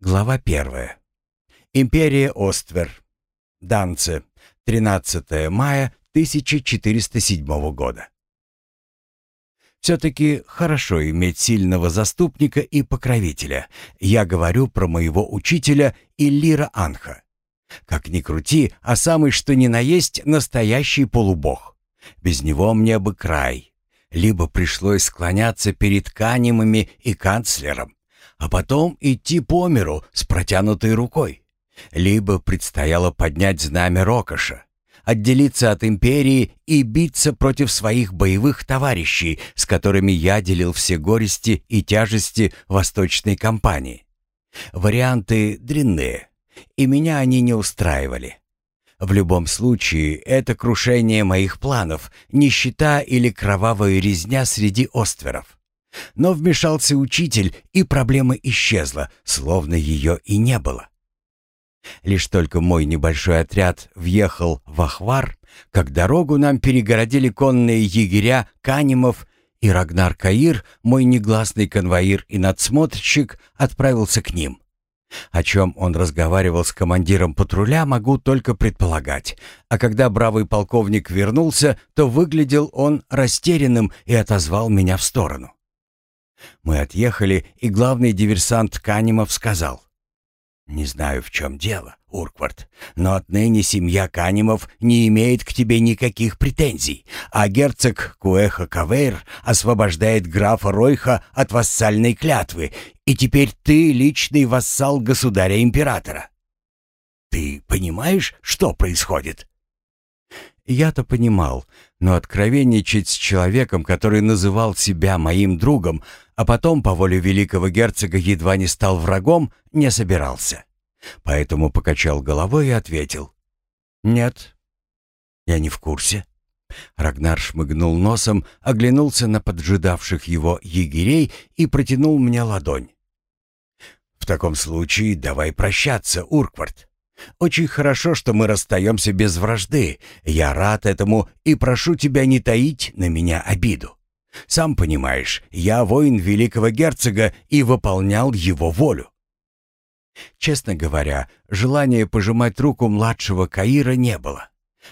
Глава первая. Империя Оствер. Данце. 13 мая 1407 года. Все-таки хорошо иметь сильного заступника и покровителя. Я говорю про моего учителя Иллира Анха. Как ни крути, а самый что ни на есть настоящий полубог. Без него мне бы край. Либо пришлось склоняться перед канимами и канцлером, а потом идти по миру с протянутой рукой. Либо предстояло поднять знамя Рокоша, отделиться от империи и биться против своих боевых товарищей, с которыми я делил все горести и тяжести восточной кампании. Варианты дрянные, и меня они не устраивали. В любом случае, это крушение моих планов, нищета или кровавая резня среди остверов. Но вмешался учитель, и проблема исчезла, словно ее и не было. Лишь только мой небольшой отряд въехал в Ахвар, как дорогу нам перегородили конные егеря Канимов, и Рагнар Каир, мой негласный конвоир и надсмотрщик, отправился к ним. О чем он разговаривал с командиром патруля, могу только предполагать. А когда бравый полковник вернулся, то выглядел он растерянным и отозвал меня в сторону. Мы отъехали, и главный диверсант Канимов сказал. «Не знаю, в чем дело, Урквард, но отныне семья Канимов не имеет к тебе никаких претензий, а герцог Куэха Кавейр освобождает графа Ройха от вассальной клятвы, и теперь ты личный вассал государя-императора. Ты понимаешь, что происходит?» Я-то понимал, но откровенничать с человеком, который называл себя моим другом, а потом по воле великого герцога едва не стал врагом, не собирался. Поэтому покачал головой и ответил. «Нет, я не в курсе». Рагнар шмыгнул носом, оглянулся на поджидавших его егерей и протянул мне ладонь. «В таком случае давай прощаться, Урквард. Очень хорошо, что мы расстаемся без вражды. Я рад этому и прошу тебя не таить на меня обиду. Сам понимаешь, я воин великого герцога и выполнял его волю. Честно говоря, желания пожимать руку младшего Каира не было.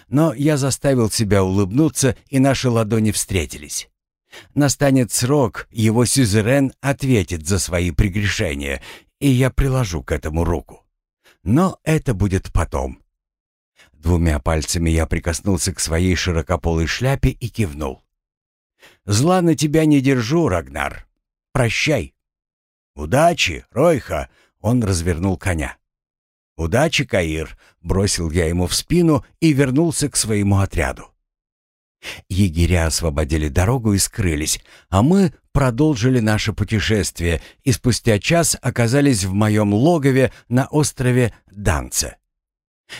Но я заставил себя улыбнуться, и наши ладони встретились. Настанет срок, его сюзерен ответит за свои прегрешения, и я приложу к этому руку. Но это будет потом. Двумя пальцами я прикоснулся к своей широкополой шляпе и кивнул. «Зла на тебя не держу, Рагнар. Прощай». «Удачи, Ройха!» — он развернул коня. «Удачи, Каир!» — бросил я ему в спину и вернулся к своему отряду. Егеря освободили дорогу и скрылись, а мы продолжили наше путешествие и спустя час оказались в моем логове на острове Данце.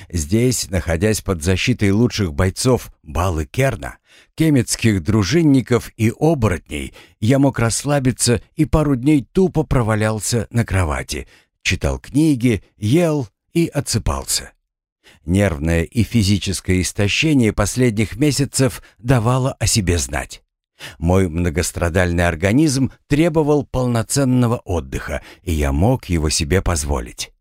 Здесь, находясь под защитой лучших бойцов Балы Керна, кемецких дружинников и оборотней, я мог расслабиться и пару дней тупо провалялся на кровати, читал книги, ел и отсыпался. Нервное и физическое истощение последних месяцев давало о себе знать. Мой многострадальный организм требовал полноценного отдыха, и я мог его себе позволить.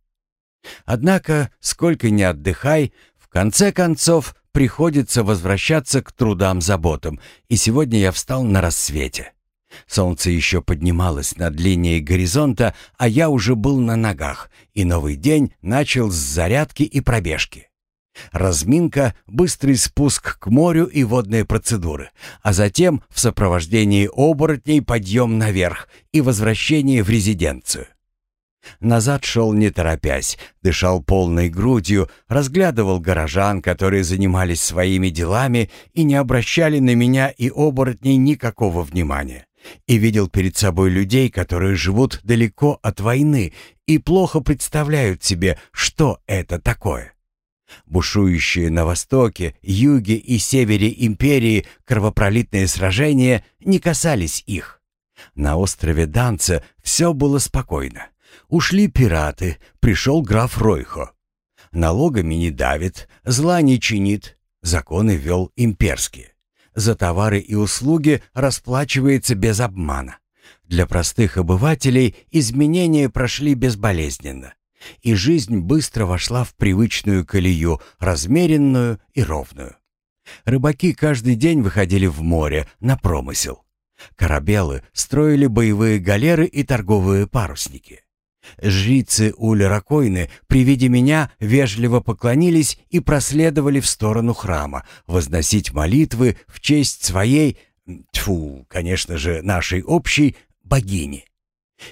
Однако, сколько ни отдыхай, в конце концов приходится возвращаться к трудам-заботам, и сегодня я встал на рассвете. Солнце еще поднималось над линией горизонта, а я уже был на ногах, и новый день начал с зарядки и пробежки. Разминка, быстрый спуск к морю и водные процедуры, а затем в сопровождении оборотней подъем наверх и возвращение в резиденцию. Назад шел не торопясь, дышал полной грудью, разглядывал горожан, которые занимались своими делами и не обращали на меня и оборотней никакого внимания. И видел перед собой людей, которые живут далеко от войны и плохо представляют себе, что это такое. Бушующие на востоке, юге и севере империи кровопролитные сражения не касались их. На острове Данца все было спокойно. Ушли пираты, пришел граф Ройхо. Налогами не давит, зла не чинит, законы вел имперские. За товары и услуги расплачивается без обмана. Для простых обывателей изменения прошли безболезненно, и жизнь быстро вошла в привычную колею, размеренную и ровную. Рыбаки каждый день выходили в море на промысел. Корабелы строили боевые галеры и торговые парусники. Жрицы Уль-Ракойны при виде меня вежливо поклонились и проследовали в сторону храма, возносить молитвы в честь своей, тьфу, конечно же, нашей общей богини.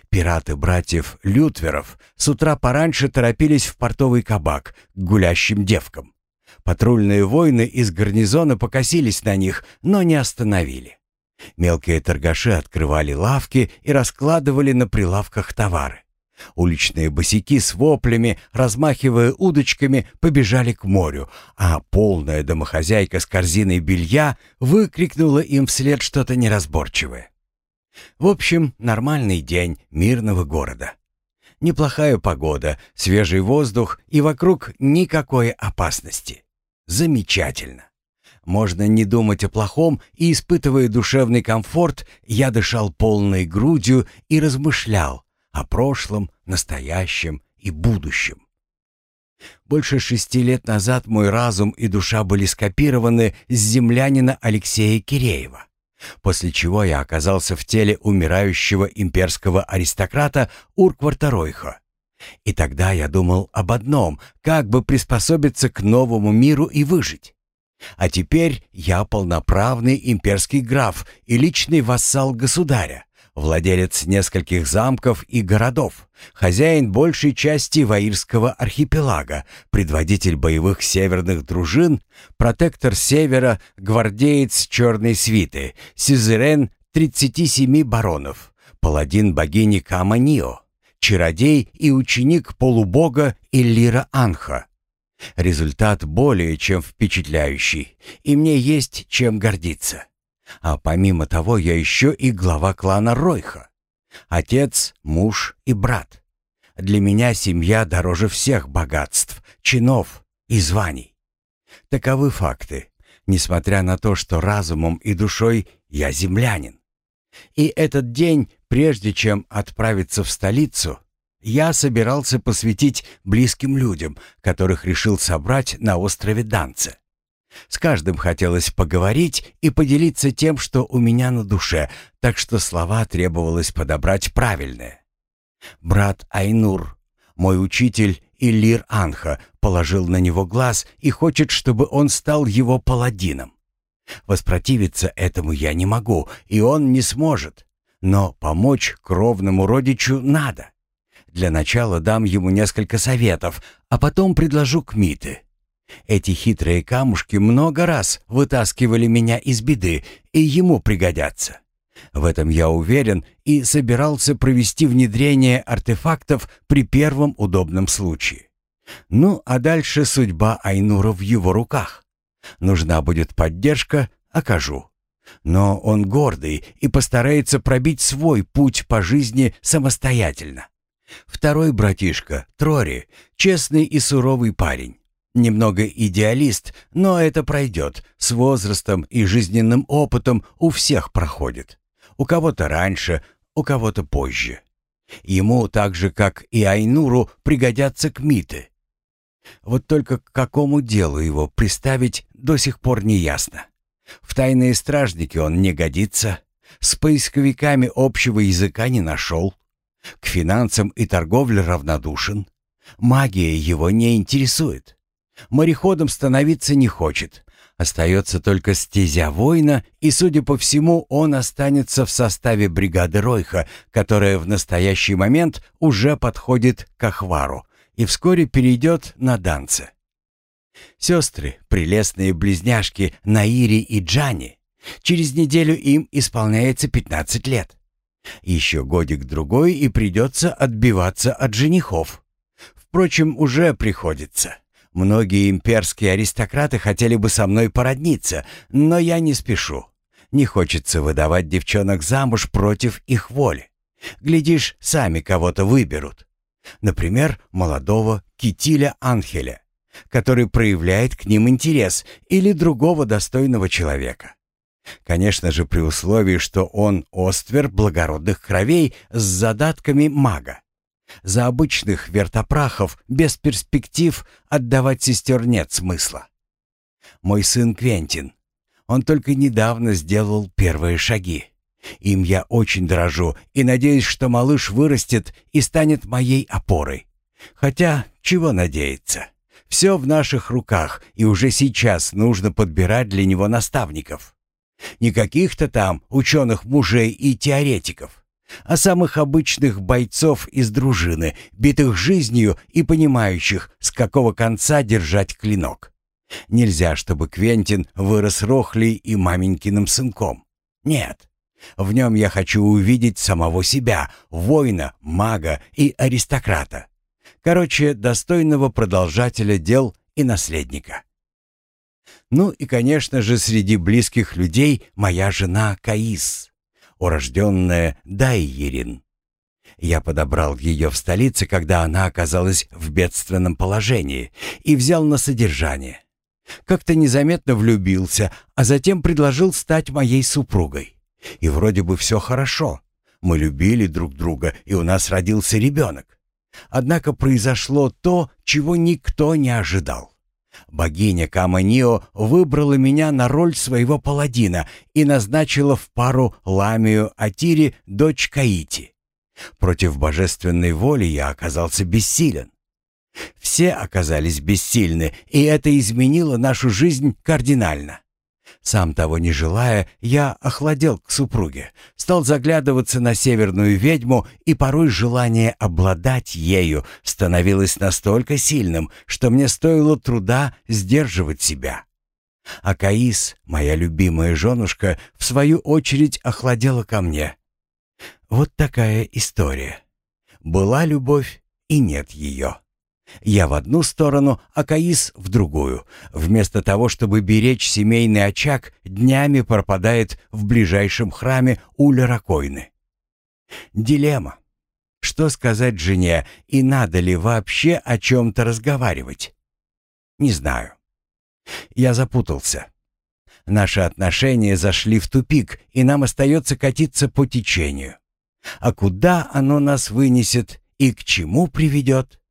Пираты братьев Лютверов с утра пораньше торопились в портовый кабак к гулящим девкам. Патрульные воины из гарнизона покосились на них, но не остановили. Мелкие торгаши открывали лавки и раскладывали на прилавках товары. Уличные босики с воплями, размахивая удочками, побежали к морю, а полная домохозяйка с корзиной белья выкрикнула им вслед что-то неразборчивое. В общем, нормальный день мирного города. Неплохая погода, свежий воздух и вокруг никакой опасности. Замечательно. Можно не думать о плохом, и, испытывая душевный комфорт, я дышал полной грудью и размышлял, о прошлом, настоящем и будущем. Больше шести лет назад мой разум и душа были скопированы с землянина Алексея Киреева, после чего я оказался в теле умирающего имперского аристократа Уркварта Ройха. И тогда я думал об одном, как бы приспособиться к новому миру и выжить. А теперь я полноправный имперский граф и личный вассал государя, владелец нескольких замков и городов, хозяин большей части Ваирского архипелага, предводитель боевых северных дружин, протектор севера, гвардеец черной свиты, сюзерен 37 баронов, паладин богини Каманио, чародей и ученик полубога Иллира Анха. Результат более чем впечатляющий, и мне есть чем гордиться. А помимо того, я еще и глава клана Ройха. Отец, муж и брат. Для меня семья дороже всех богатств, чинов и званий. Таковы факты, несмотря на то, что разумом и душой я землянин. И этот день, прежде чем отправиться в столицу, я собирался посвятить близким людям, которых решил собрать на острове Данце. С каждым хотелось поговорить и поделиться тем, что у меня на душе, так что слова требовалось подобрать правильные. Брат Айнур, мой учитель Иллир Анха, положил на него глаз и хочет, чтобы он стал его паладином. Воспротивиться этому я не могу, и он не сможет. Но помочь кровному родичу надо. Для начала дам ему несколько советов, а потом предложу кмиты. Эти хитрые камушки много раз вытаскивали меня из беды, и ему пригодятся. В этом я уверен и собирался провести внедрение артефактов при первом удобном случае. Ну, а дальше судьба Айнура в его руках. Нужна будет поддержка, окажу. Но он гордый и постарается пробить свой путь по жизни самостоятельно. Второй братишка, Трори, честный и суровый парень. Немного идеалист, но это пройдет. С возрастом и жизненным опытом у всех проходит. У кого-то раньше, у кого-то позже. Ему, так же как и Айнуру, пригодятся кмиты. Вот только к какому делу его приставить до сих пор не ясно. В тайные стражники он не годится, с поисковиками общего языка не нашел, к финансам и торговле равнодушен, магия его не интересует. Мореходом становиться не хочет. Остается только стезя воина, и, судя по всему, он останется в составе бригады Ройха, которая в настоящий момент уже подходит к Ахвару и вскоре перейдет на Данце. Сестры, прелестные близняшки Наири и Джани, через неделю им исполняется 15 лет. Еще годик-другой и придется отбиваться от женихов. Впрочем, уже приходится. Многие имперские аристократы хотели бы со мной породниться, но я не спешу. Не хочется выдавать девчонок замуж против их воли. Глядишь, сами кого-то выберут. Например, молодого Китиля Анхеля, который проявляет к ним интерес, или другого достойного человека. Конечно же, при условии, что он оствер благородных кровей с задатками мага. За обычных вертопрахов без перспектив отдавать сестер нет смысла. Мой сын Квентин. Он только недавно сделал первые шаги. Им я очень дорожу и надеюсь, что малыш вырастет и станет моей опорой. Хотя, чего надеяться? Все в наших руках, и уже сейчас нужно подбирать для него наставников. Не каких-то там ученых-мужей и теоретиков, а самых обычных бойцов из дружины, битых жизнью и понимающих, с какого конца держать клинок. Нельзя, чтобы Квентин вырос рохлей и маменькиным сынком. Нет. В нем я хочу увидеть самого себя, воина, мага и аристократа. Короче, достойного продолжателя дел и наследника. Ну и, конечно же, среди близких людей моя жена Каис, урожденная Дайерин. Я подобрал ее в столице, когда она оказалась в бедственном положении, и взял на содержание. Как-то незаметно влюбился, а затем предложил стать моей супругой. И вроде бы все хорошо. Мы любили друг друга, и у нас родился ребенок. Однако произошло то, чего никто не ожидал. Богиня Каманио выбрала меня на роль своего паладина и назначила в пару Ламию Атири, дочь Каити. Против божественной воли я оказался бессилен. Все оказались бессильны, и это изменило нашу жизнь кардинально. Сам того не желая, я охладел к супруге, стал заглядываться на северную ведьму, и порой желание обладать ею становилось настолько сильным, что мне стоило труда сдерживать себя. А Каис, моя любимая женушка, в свою очередь охладела ко мне. Вот такая история. Была любовь, и нет ее. Я в одну сторону, а Каис в другую. Вместо того, чтобы беречь семейный очаг, днями пропадает в ближайшем храме Уля-Ракойны. Дилемма. Что сказать жене и надо ли вообще о чем-то разговаривать? Не знаю. Я запутался. Наши отношения зашли в тупик, и нам остается катиться по течению. А куда оно нас вынесет и к чему приведет?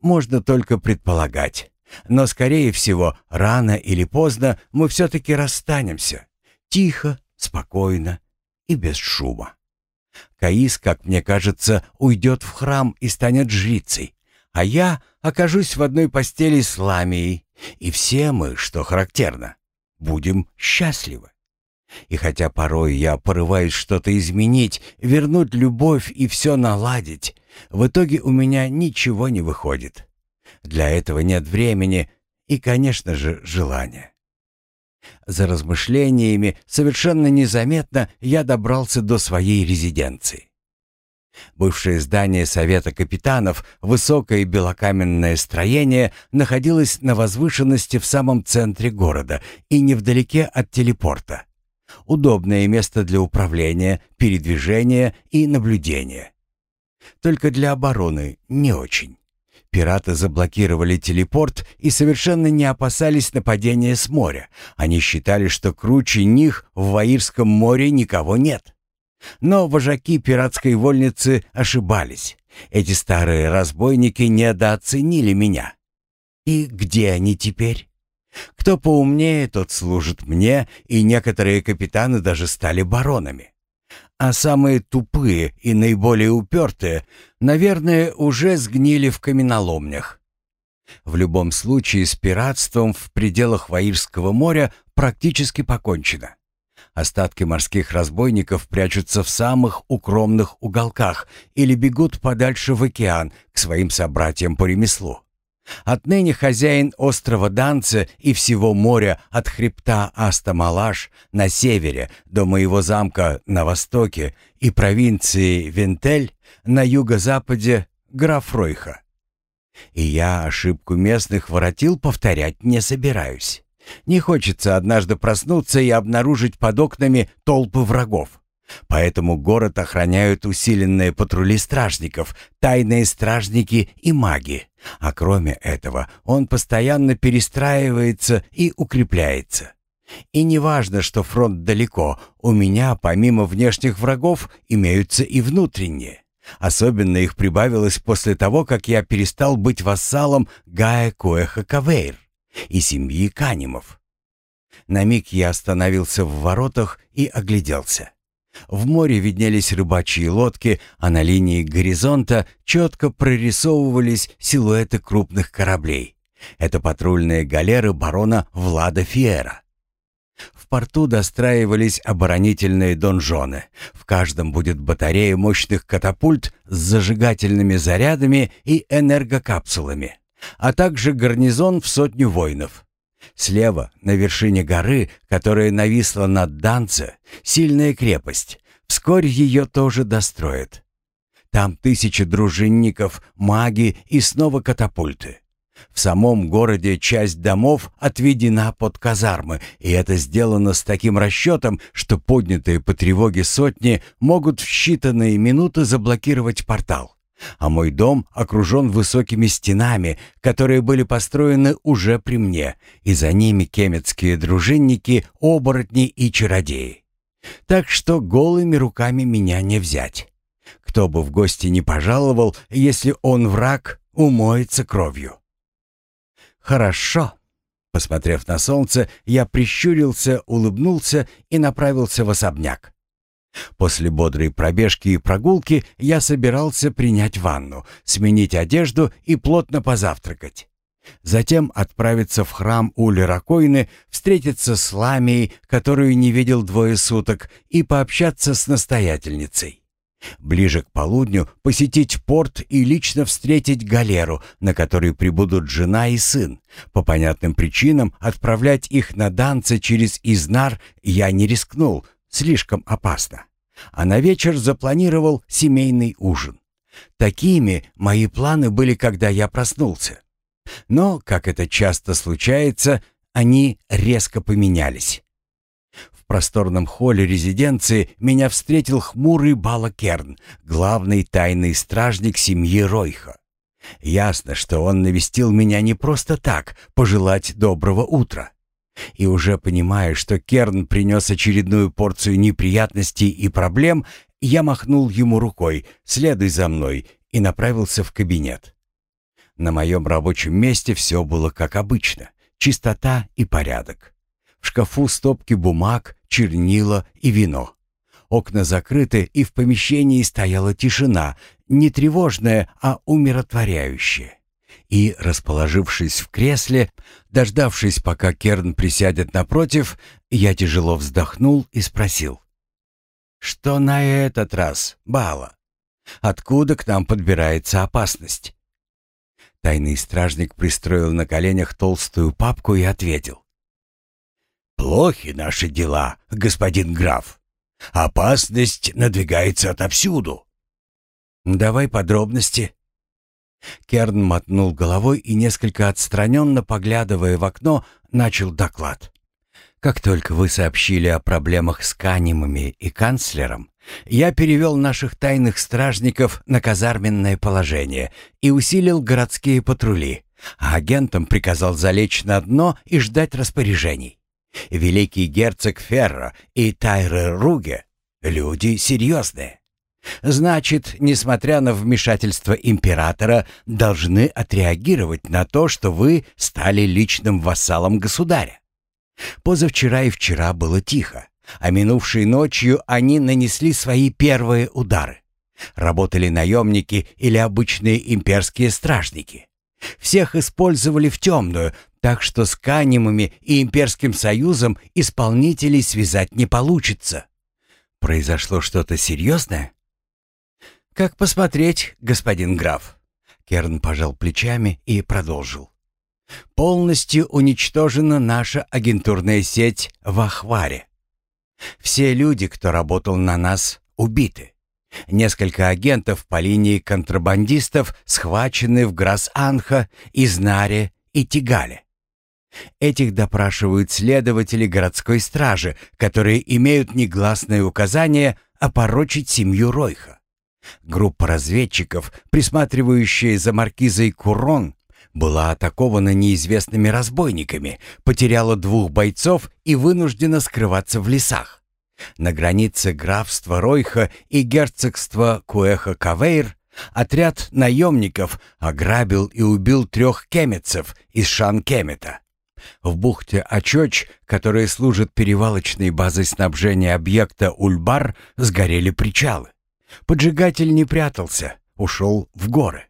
Можно только предполагать. Но, скорее всего, рано или поздно мы все-таки расстанемся. Тихо, спокойно и без шума. Каис, как мне кажется, уйдет в храм и станет жрицей, а я окажусь в одной постели с Ламией, и все мы, что характерно, будем счастливы. И хотя порой я порываюсь что-то изменить, вернуть любовь и все наладить, в итоге у меня ничего не выходит. Для этого нет времени и, конечно же, желания. За размышлениями совершенно незаметно я добрался до своей резиденции. Бывшее здание Совета капитанов, высокое белокаменное строение, находилось на возвышенности в самом центре города и невдалеке от телепорта. Удобное место для управления, передвижения и наблюдения. Только для обороны не очень. Пираты заблокировали телепорт и совершенно не опасались нападения с моря. Они считали, что круче них в Ваирском море никого нет. Но вожаки пиратской вольницы ошибались. Эти старые разбойники недооценили меня. И где они теперь? Кто поумнее, тот служит мне, и некоторые капитаны даже стали баронами а самые тупые и наиболее упертые, наверное, уже сгнили в каменоломнях. В любом случае с пиратством в пределах Ваирского моря практически покончено. Остатки морских разбойников прячутся в самых укромных уголках или бегут подальше в океан к своим собратьям по ремеслу. Отныне хозяин острова Данце и всего моря от хребта Астамалаш на севере до моего замка на востоке и провинции Вентель на юго-западе граф Ройха. И я ошибку местных воротил повторять не собираюсь. Не хочется однажды проснуться и обнаружить под окнами толпы врагов. Поэтому город охраняют усиленные патрули стражников, тайные стражники и маги. А кроме этого, он постоянно перестраивается и укрепляется. И не важно, что фронт далеко, у меня, помимо внешних врагов, имеются и внутренние. Особенно их прибавилось после того, как я перестал быть вассалом Гая Куэха Кавейр и семьи Канимов. На миг я остановился в воротах и огляделся. В море виднелись рыбачьи лодки, а на линии горизонта четко прорисовывались силуэты крупных кораблей. Это патрульные галеры барона Влада Фиера. В порту достраивались оборонительные донжоны. В каждом будет батарея мощных катапульт с зажигательными зарядами и энергокапсулами, а также гарнизон в сотню воинов. Слева, на вершине горы, которая нависла над Данце, сильная крепость. Вскоре ее тоже достроят. Там тысячи дружинников, маги и снова катапульты. В самом городе часть домов отведена под казармы, и это сделано с таким расчетом, что поднятые по тревоге сотни могут в считанные минуты заблокировать портал. А мой дом окружен высокими стенами, которые были построены уже при мне, и за ними кемецкие дружинники, оборотни и чародеи. Так что голыми руками меня не взять. Кто бы в гости не пожаловал, если он враг, умоется кровью. «Хорошо». Посмотрев на солнце, я прищурился, улыбнулся и направился в особняк. После бодрой пробежки и прогулки я собирался принять ванну, сменить одежду и плотно позавтракать. Затем отправиться в храм у Леракойны, встретиться с Ламией, которую не видел двое суток, и пообщаться с настоятельницей. Ближе к полудню посетить порт и лично встретить галеру, на которой прибудут жена и сын. По понятным причинам отправлять их на Данце через Изнар я не рискнул, слишком опасно. А на вечер запланировал семейный ужин. Такими мои планы были, когда я проснулся. Но, как это часто случается, они резко поменялись просторном холле резиденции меня встретил хмурый Балакерн, главный тайный стражник семьи Ройха. Ясно, что он навестил меня не просто так, пожелать доброго утра. И уже понимая, что Керн принес очередную порцию неприятностей и проблем, я махнул ему рукой «следуй за мной» и направился в кабинет. На моем рабочем месте все было как обычно, чистота и порядок. В шкафу стопки бумаг, чернила и вино. Окна закрыты, и в помещении стояла тишина, не тревожная, а умиротворяющая. И, расположившись в кресле, дождавшись, пока Керн присядет напротив, я тяжело вздохнул и спросил. «Что на этот раз, Бала? Откуда к нам подбирается опасность?» Тайный стражник пристроил на коленях толстую папку и ответил. Плохи наши дела, господин граф. Опасность надвигается отовсюду. Давай подробности. Керн мотнул головой и, несколько отстраненно поглядывая в окно, начал доклад. Как только вы сообщили о проблемах с Канемами и канцлером, я перевел наших тайных стражников на казарменное положение и усилил городские патрули, а агентам приказал залечь на дно и ждать распоряжений. Великий герцог Ферро и Тайре Руге — люди серьезные. Значит, несмотря на вмешательство императора, должны отреагировать на то, что вы стали личным вассалом государя. Позавчера и вчера было тихо, а минувшей ночью они нанесли свои первые удары. Работали наемники или обычные имперские стражники. Всех использовали в темную, так что с Канемами и Имперским Союзом исполнителей связать не получится. Произошло что-то серьезное? Как посмотреть, господин граф? Керн пожал плечами и продолжил. Полностью уничтожена наша агентурная сеть в Ахваре. Все люди, кто работал на нас, убиты. Несколько агентов по линии контрабандистов схвачены в Грас-Анха, Изнаре и Тигале. Этих допрашивают следователи городской стражи, которые имеют негласное указание опорочить семью Ройха. Группа разведчиков, присматривающая за маркизой Курон, была атакована неизвестными разбойниками, потеряла двух бойцов и вынуждена скрываться в лесах. На границе графства Ройха и герцогства Куэха-Кавейр отряд наемников ограбил и убил трех кемецев из Шан-Кемета. В бухте Ачоч, которая служит перевалочной базой снабжения объекта Ульбар, сгорели причалы. Поджигатель не прятался, ушел в горы.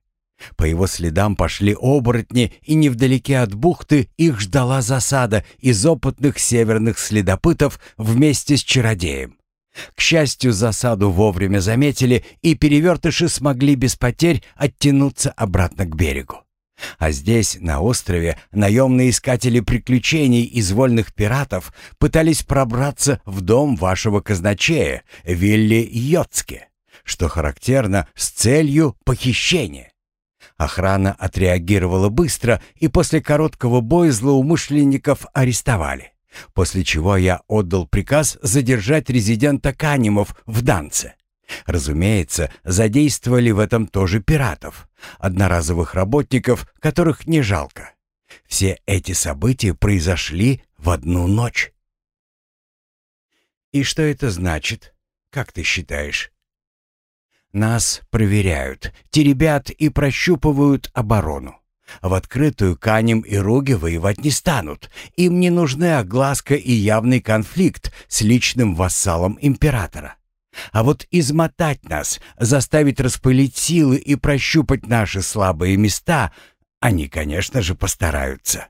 По его следам пошли оборотни, и невдалеке от бухты их ждала засада из опытных северных следопытов вместе с чародеем. К счастью, засаду вовремя заметили, и перевертыши смогли без потерь оттянуться обратно к берегу. А здесь, на острове, наемные искатели приключений из вольных пиратов пытались пробраться в дом вашего казначея, Вилли Йоцке, что характерно с целью похищения. Охрана отреагировала быстро, и после короткого боя злоумышленников арестовали. После чего я отдал приказ задержать резидента Канимов в Данце. Разумеется, задействовали в этом тоже пиратов, одноразовых работников, которых не жалко. Все эти события произошли в одну ночь. И что это значит? Как ты считаешь? Нас проверяют, теребят и прощупывают оборону. В открытую Канем и Руги воевать не станут. Им не нужны огласка и явный конфликт с личным вассалом императора. А вот измотать нас, заставить распылить силы и прощупать наши слабые места, они, конечно же, постараются.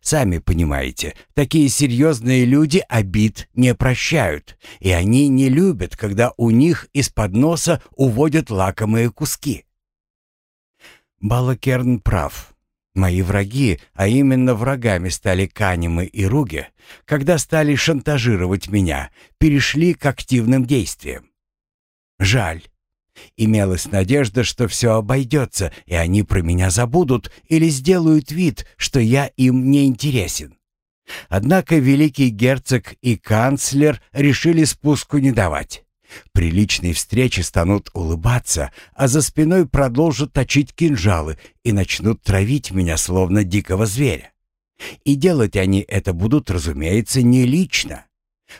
Сами понимаете, такие серьезные люди обид не прощают, и они не любят, когда у них из-под носа уводят лакомые куски. Балакерн прав. Мои враги, а именно врагами стали Канемы и Руги, когда стали шантажировать меня, перешли к активным действиям. Жаль. Имелась надежда, что все обойдется, и они про меня забудут или сделают вид, что я им не интересен. Однако великий герцог и канцлер решили спуску не давать. При личной встрече станут улыбаться, а за спиной продолжат точить кинжалы и начнут травить меня словно дикого зверя. И делать они это будут, разумеется, не лично,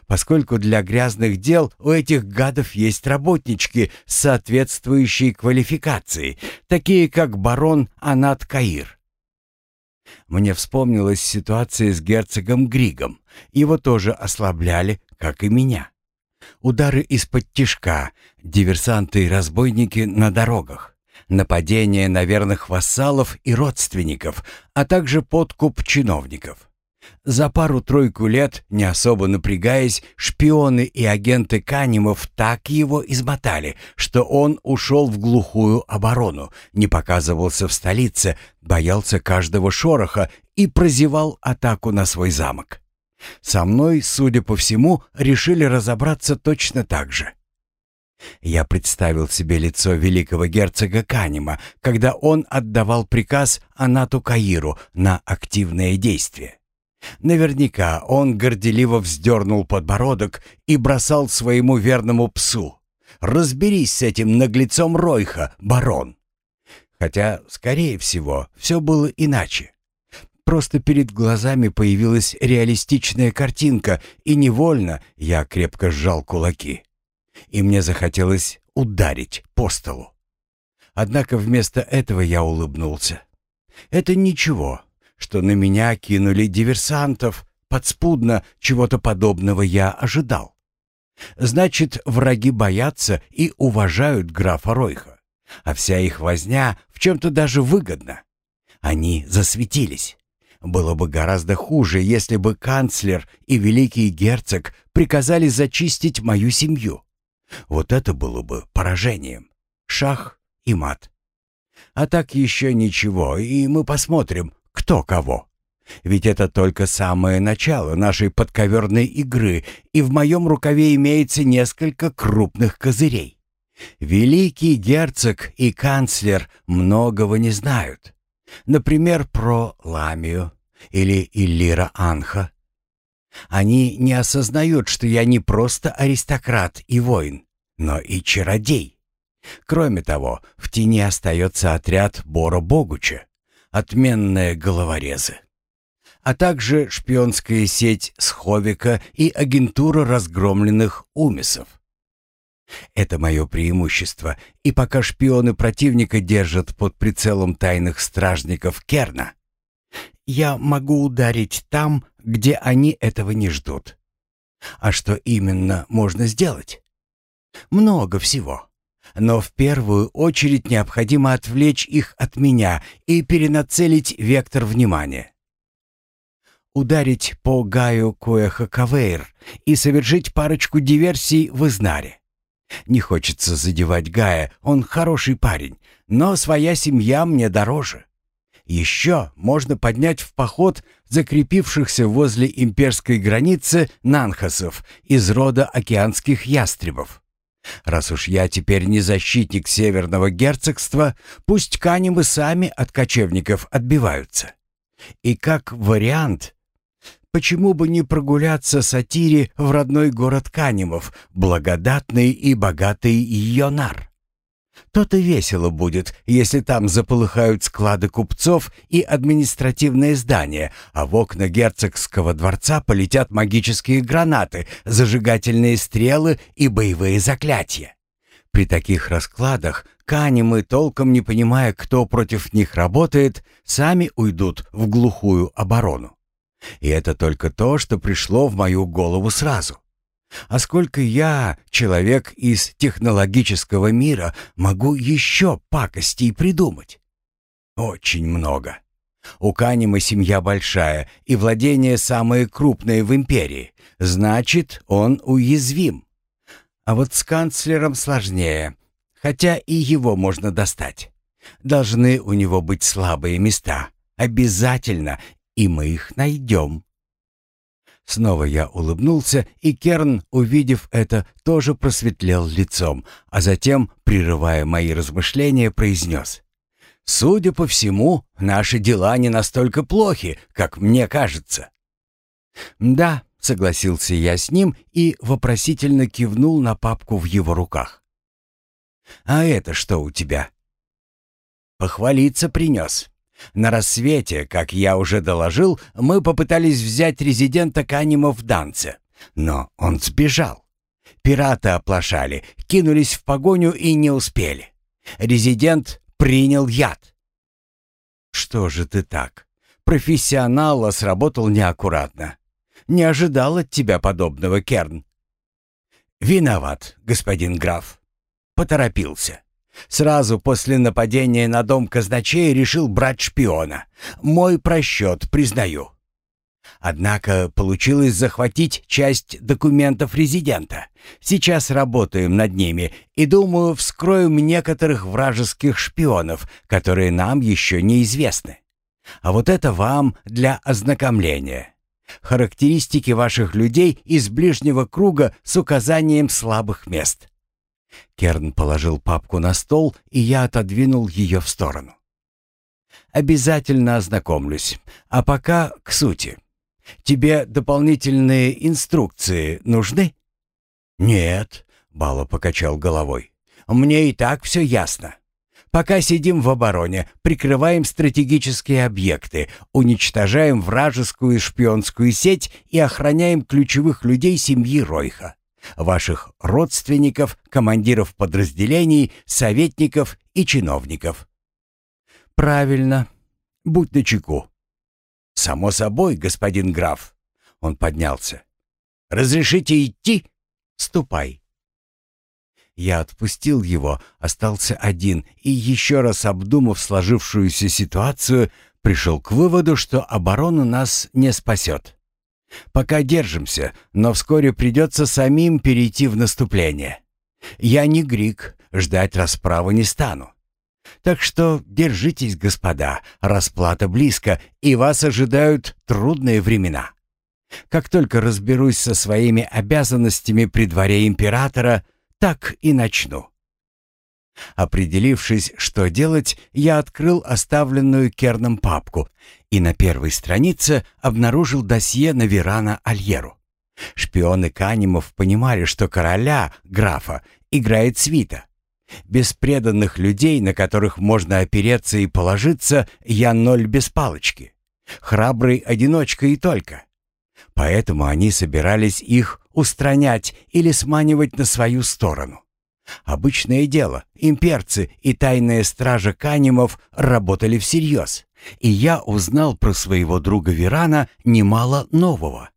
поскольку для грязных дел у этих гадов есть работнички с соответствующей квалификацией, такие как барон Анат Каир. Мне вспомнилась ситуация с герцогом Григом. Его тоже ослабляли, как и меня. Удары из-под тишка, диверсанты и разбойники на дорогах, нападения на верных вассалов и родственников, а также подкуп чиновников. За пару-тройку лет, не особо напрягаясь, шпионы и агенты Канимов так его измотали, что он ушел в глухую оборону, не показывался в столице, боялся каждого шороха и прозевал атаку на свой замок. Со мной, судя по всему, решили разобраться точно так же. Я представил себе лицо великого герцога Канима, когда он отдавал приказ Анату Каиру на активное действие. Наверняка он горделиво вздернул подбородок и бросал своему верному псу. «Разберись с этим наглецом Ройха, барон!» Хотя, скорее всего, все было иначе. Просто перед глазами появилась реалистичная картинка, и невольно я крепко сжал кулаки. И мне захотелось ударить по столу. Однако вместо этого я улыбнулся. Это ничего, что на меня кинули диверсантов, подспудно чего-то подобного я ожидал. Значит, враги боятся и уважают графа Ройха, а вся их возня в чем-то даже выгодна. Они засветились. Было бы гораздо хуже, если бы канцлер и великий герцог приказали зачистить мою семью. Вот это было бы поражением. Шах и мат. А так еще ничего, и мы посмотрим, кто кого. Ведь это только самое начало нашей подковерной игры, и в моем рукаве имеется несколько крупных козырей. Великий герцог и канцлер многого не знают. Например, про Ламию или Иллира Анха. Они не осознают, что я не просто аристократ и воин, но и чародей. Кроме того, в тени остается отряд Бора Богуча, отменные головорезы. А также шпионская сеть Сховика и агентура разгромленных умисов. Это мое преимущество, и пока шпионы противника держат под прицелом тайных стражников Керна, я могу ударить там, где они этого не ждут. А что именно можно сделать? Много всего. Но в первую очередь необходимо отвлечь их от меня и перенацелить вектор внимания. Ударить по Гаю Куэха-Кавейр и совершить парочку диверсий в Изнаре. Не хочется задевать Гая, он хороший парень, но своя семья мне дороже. Еще можно поднять в поход закрепившихся возле имперской границы нанхасов из рода океанских ястребов. Раз уж я теперь не защитник Северного герцогства, пусть канимы сами от кочевников отбиваются. И как вариант, почему бы не прогуляться сатире в родной город Канимов, благодатный и богатый Йонар? То-то весело будет, если там заполыхают склады купцов и административные здания, а в окна герцогского дворца полетят магические гранаты, зажигательные стрелы и боевые заклятия. При таких раскладах канимы, толком не понимая, кто против них работает, сами уйдут в глухую оборону. И это только то, что пришло в мою голову сразу. А сколько я, человек из технологического мира, могу еще пакостей придумать? Очень много. У Канима семья большая и владения самые крупные в империи. Значит, он уязвим. А вот с канцлером сложнее, хотя и его можно достать. Должны у него быть слабые места. Обязательно, и мы их найдем. Снова я улыбнулся, и Керн, увидев это, тоже просветлел лицом, а затем, прерывая мои размышления, произнес. «Судя по всему, наши дела не настолько плохи, как мне кажется». «Да», — согласился я с ним и вопросительно кивнул на папку в его руках. «А это что у тебя?» «Похвалиться принес». На рассвете, как я уже доложил, мы попытались взять резидента Канима в Данце, но он сбежал. Пираты оплошали, кинулись в погоню и не успели. Резидент принял яд. Что же ты так? Профессионала сработал неаккуратно. Не ожидал от тебя подобного, Керн. Виноват, господин граф. Поторопился. Сразу после нападения на дом казначея решил брать шпиона. Мой просчет, признаю. Однако получилось захватить часть документов резидента. Сейчас работаем над ними и, думаю, вскроем некоторых вражеских шпионов, которые нам еще неизвестны. А вот это вам для ознакомления. Характеристики ваших людей из ближнего круга с указанием слабых мест. Керн положил папку на стол, и я отодвинул ее в сторону. «Обязательно ознакомлюсь. А пока к сути. Тебе дополнительные инструкции нужны?» «Нет», — Бала покачал головой. «Мне и так все ясно. Пока сидим в обороне, прикрываем стратегические объекты, уничтожаем вражескую шпионскую сеть и охраняем ключевых людей семьи Ройха ваших родственников, командиров подразделений, советников и чиновников. Правильно. Будь начеку. Само собой, господин граф. Он поднялся. Разрешите идти? Ступай. Я отпустил его, остался один и, еще раз обдумав сложившуюся ситуацию, пришел к выводу, что оборона нас не спасет. Пока держимся, но вскоре придется самим перейти в наступление. Я не Грик, ждать расправы не стану. Так что держитесь, господа, расплата близко, и вас ожидают трудные времена. Как только разберусь со своими обязанностями при дворе императора, так и начну. Определившись, что делать, я открыл оставленную Керном папку и на первой странице обнаружил досье на Верана Альеру. Шпионы Канимов понимали, что короля, графа, играет свита. Без преданных людей, на которых можно опереться и положиться, я ноль без палочки. Храбрый одиночка и только. Поэтому они собирались их устранять или сманивать на свою сторону. Обычное дело, имперцы и тайная стража Канимов работали всерьез, и я узнал про своего друга Верана немало нового.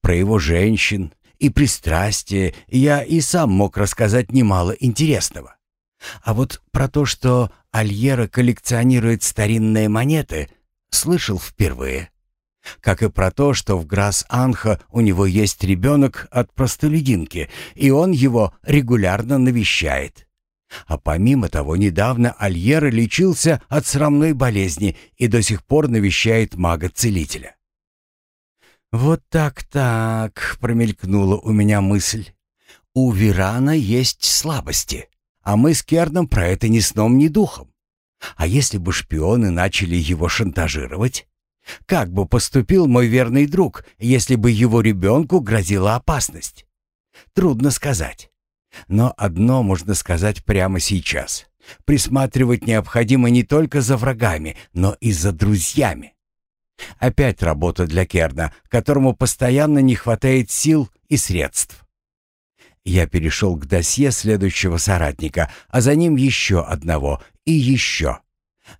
Про его женщин и пристрастие я и сам мог рассказать немало интересного. А вот про то, что Альера коллекционирует старинные монеты, слышал впервые. Как и про то, что в Грас-Анха у него есть ребенок от простолюдинки, и он его регулярно навещает. А помимо того, недавно Альера лечился от срамной болезни и до сих пор навещает мага-целителя. «Вот так-так», — промелькнула у меня мысль. «У Верана есть слабости, а мы с Керном про это ни сном, ни духом. А если бы шпионы начали его шантажировать? Как бы поступил мой верный друг, если бы его ребенку грозила опасность? Трудно сказать. Но одно можно сказать прямо сейчас. Присматривать необходимо не только за врагами, но и за друзьями. Опять работа для Керна, которому постоянно не хватает сил и средств. Я перешел к досье следующего соратника, а за ним еще одного и еще.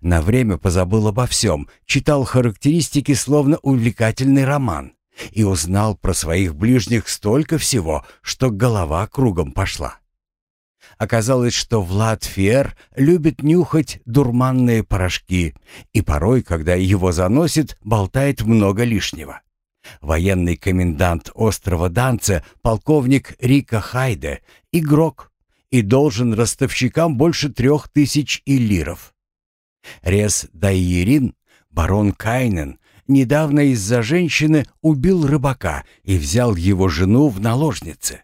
На время позабыл обо всем, читал характеристики словно увлекательный роман и узнал про своих ближних столько всего, что голова кругом пошла. Оказалось, что Влад Фер любит нюхать дурманные порошки и порой, когда его заносит, болтает много лишнего. Военный комендант острова Данце, полковник Рика Хайде, игрок и должен ростовщикам больше трех тысяч иллиров. Рез Дайерин, барон Кайнен, недавно из-за женщины убил рыбака и взял его жену в наложницы.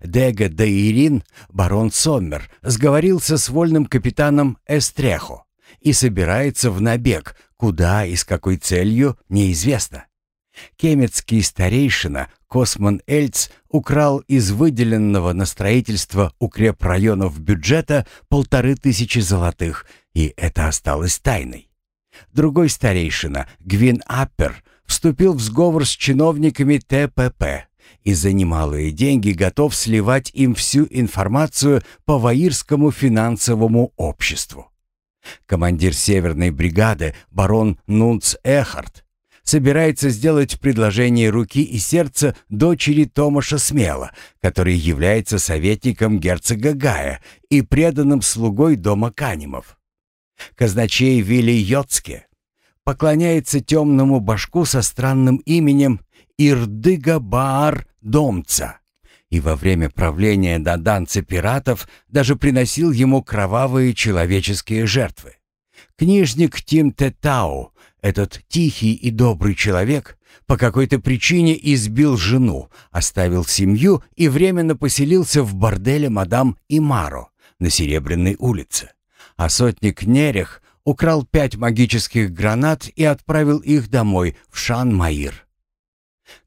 Дега Дайерин, барон Соммер, сговорился с вольным капитаном Эстрехо и собирается в набег, куда и с какой целью неизвестно. Кемецкий старейшина Косман Эльц украл из выделенного на строительство укрепрайонов бюджета полторы тысячи золотых и это осталось тайной. Другой старейшина, Гвин Аппер, вступил в сговор с чиновниками ТПП и за немалые деньги готов сливать им всю информацию по Ваирскому финансовому обществу. Командир Северной бригады, барон Нунц Эхард, собирается сделать предложение руки и сердца дочери Томаша Смела, который является советником герцога Гая и преданным слугой дома Канимов казначей Вилли Йоцке, поклоняется темному башку со странным именем Ирдыга Баар Домца и во время правления Даданца пиратов даже приносил ему кровавые человеческие жертвы. Книжник Тим Тетау, этот тихий и добрый человек, по какой-то причине избил жену, оставил семью и временно поселился в борделе мадам Имаро на Серебряной улице а сотник Нерех украл пять магических гранат и отправил их домой, в Шан-Маир.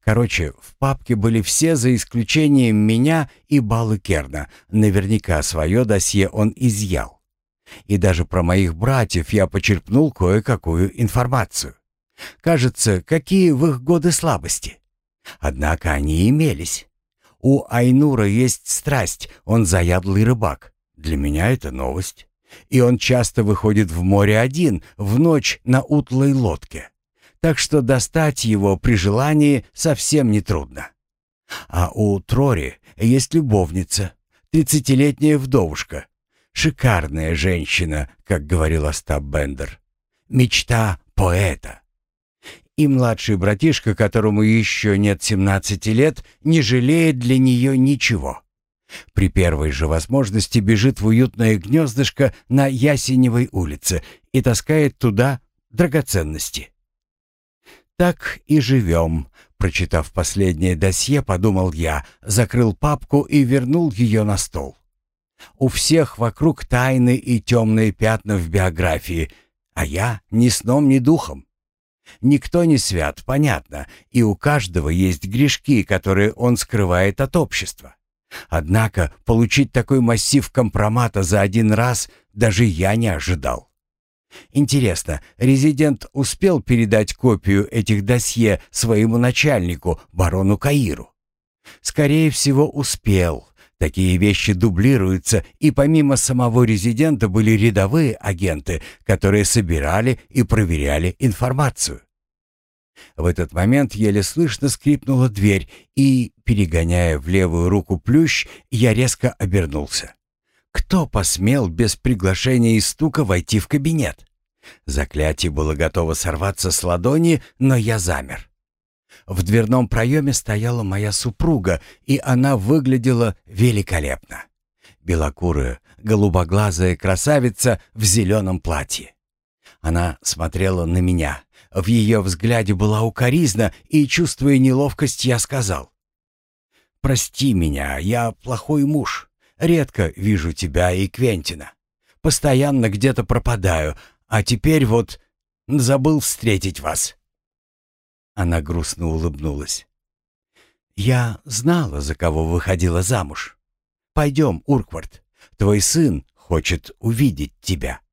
Короче, в папке были все за исключением меня и Балы Керна. Наверняка свое досье он изъял. И даже про моих братьев я почерпнул кое-какую информацию. Кажется, какие в их годы слабости. Однако они имелись. У Айнура есть страсть, он заядлый рыбак. Для меня это новость и он часто выходит в море один, в ночь на утлой лодке. Так что достать его при желании совсем нетрудно. А у Трори есть любовница, тридцатилетняя вдовушка. Шикарная женщина, как говорил Остап Бендер. Мечта поэта. И младший братишка, которому еще нет семнадцати лет, не жалеет для нее ничего. При первой же возможности бежит в уютное гнездышко на Ясеневой улице и таскает туда драгоценности. «Так и живем», — прочитав последнее досье, подумал я, закрыл папку и вернул ее на стол. «У всех вокруг тайны и темные пятна в биографии, а я ни сном, ни духом. Никто не свят, понятно, и у каждого есть грешки, которые он скрывает от общества. Однако получить такой массив компромата за один раз даже я не ожидал. Интересно, резидент успел передать копию этих досье своему начальнику, барону Каиру? Скорее всего, успел. Такие вещи дублируются, и помимо самого резидента были рядовые агенты, которые собирали и проверяли информацию. В этот момент еле слышно скрипнула дверь, и, перегоняя в левую руку плющ, я резко обернулся. Кто посмел без приглашения и стука войти в кабинет? Заклятие было готово сорваться с ладони, но я замер. В дверном проеме стояла моя супруга, и она выглядела великолепно. Белокурая, голубоглазая красавица в зеленом платье. Она смотрела на меня. В ее взгляде была укоризна, и, чувствуя неловкость, я сказал. «Прости меня, я плохой муж. Редко вижу тебя и Квентина. Постоянно где-то пропадаю, а теперь вот забыл встретить вас». Она грустно улыбнулась. «Я знала, за кого выходила замуж. Пойдем, Урквард. Твой сын хочет увидеть тебя».